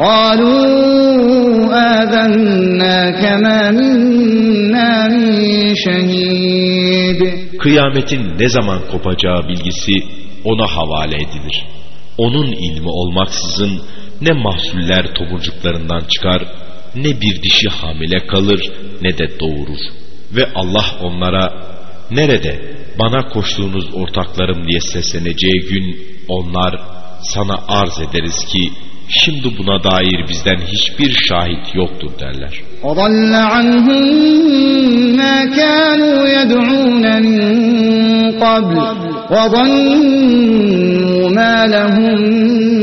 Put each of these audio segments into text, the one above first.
قالوا آذناك ما منا من شهيد Kıyametin ne zaman kopacağı bilgisi ona havale edilir. Onun ilmi olmaksızın ne mahsuller tomurcuklarından çıkar, ne bir dişi hamile kalır ne de doğurur. Ve Allah onlara nerede bana koştuğunuz ortaklarım diye sesleneceği gün onlar sana arz ederiz ki şimdi buna dair bizden hiçbir şahit yoktur derler. وضل عنهم ما كانوا يدعون من قبل وظنوا ما لهم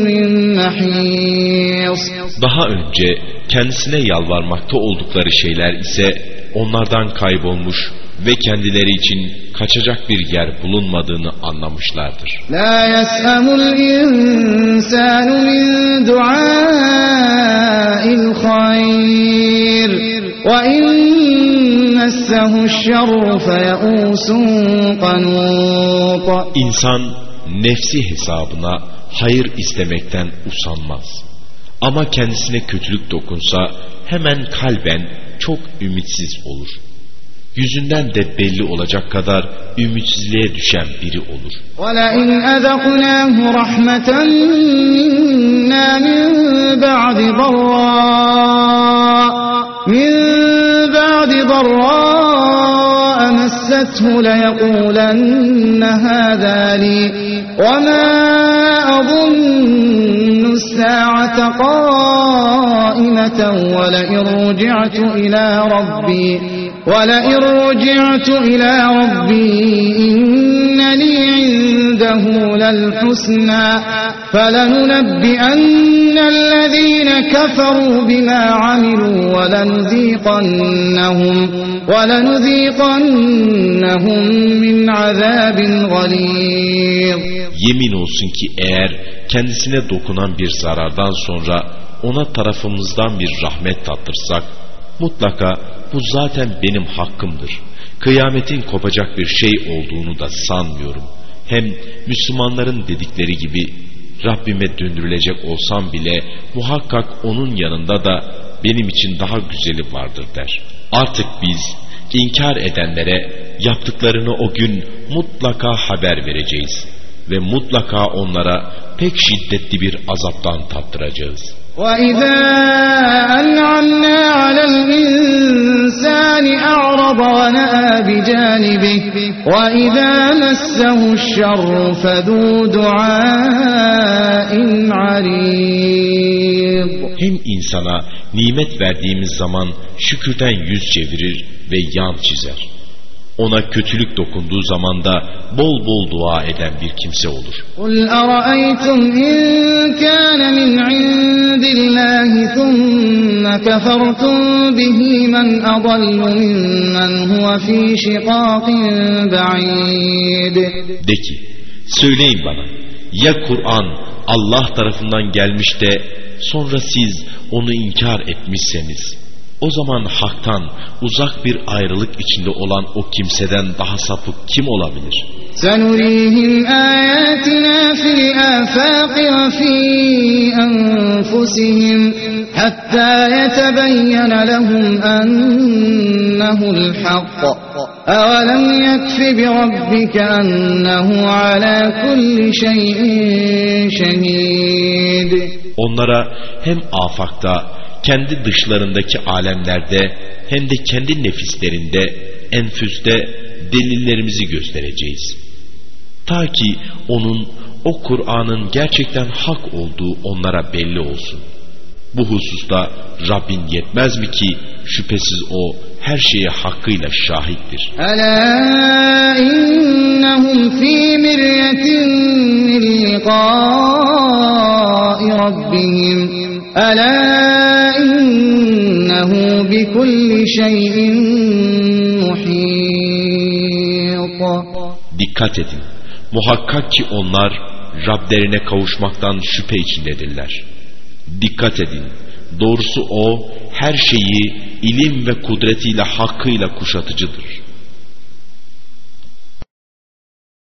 من محيص Daha önce kendisine yalvarmakta oldukları şeyler ise onlardan kaybolmuş ve kendileri için kaçacak bir yer bulunmadığını anlamışlardır. La yes'amul insanu min du'a'il hayr ve innessehu şerru feyeusun kanut. İnsan nefsi hesabına hayır istemekten usanmaz. Ama kendisine kötülük dokunsa hemen kalben çok ümitsiz olur.'' Yüzünden de belli olacak kadar ümitsizliğe düşen biri olur. ولئن أذقناه رحمة منا من بعد ضراء من بعد ضراء مسته ليقولن هذا لي وما أظن الساعة قائمة ولئن رجعت إلى ربي ولئن رجعت إلى ربي إن لي عنده للحسنى فلننبئن الذين كفروا بما عملوا ولنذيقنهم ولنذيقنهم من عذاب غليظ Yemin olsun ki eğer kendisine dokunan bir zarardan sonra ona tarafımızdan bir rahmet tattırsak mutlaka bu zaten benim hakkımdır. Kıyametin kopacak bir şey olduğunu da sanmıyorum. Hem Müslümanların dedikleri gibi Rabbime döndürülecek olsam bile muhakkak onun yanında da benim için daha güzeli vardır der. Artık biz inkar edenlere yaptıklarını o gün mutlaka haber vereceğiz ve mutlaka onlara pek şiddetli bir azaptan tattıracağız. وإذا أنعمنا على الإنسان أعرض ونأى بجانبه وإذا مسه الشر فذو دعاء عريض Hem insana nimet verdiğimiz zaman şükürden yüz çevirir ve yan çizer. Ona kötülük dokunduğu zaman da bol bol dua eden bir kimse olur. قل أرأيتم إن كان من عند الله ثم كفرتم به من أضل ممن هو في شقاق بعيد De ki, söyleyin bana, ya Kur'an Allah tarafından gelmiş de sonra siz onu inkar etmişseniz, o zaman haktan uzak bir ayrılık içinde olan o kimseden daha sapık kim olabilir? سنريهم آياتنا في الآفاق وفي أنفسهم حتى يتبين لهم أنه الحق أولم يكف بربك أنه على كل شيء شهيد Onlara hem afakta, kendi dışlarındaki alemlerde hem de kendi nefislerinde, enfüste delillerimizi göstereceğiz. Ta ki onun o Kur'an'ın gerçekten hak olduğu onlara belli olsun. Bu hususta Rabbin yetmez mi ki şüphesiz o her şeye hakkıyla şahittir. Ela innehum fi miryetin min liqai rabbihim. Ela innehu bi kulli şeyin muhit. Dikkat edin Muhakkak ki onlar Rablerine kavuşmaktan şüphe içindedirler. Dikkat edin. Doğrusu o her şeyi ilim ve kudretiyle hakkıyla kuşatıcıdır.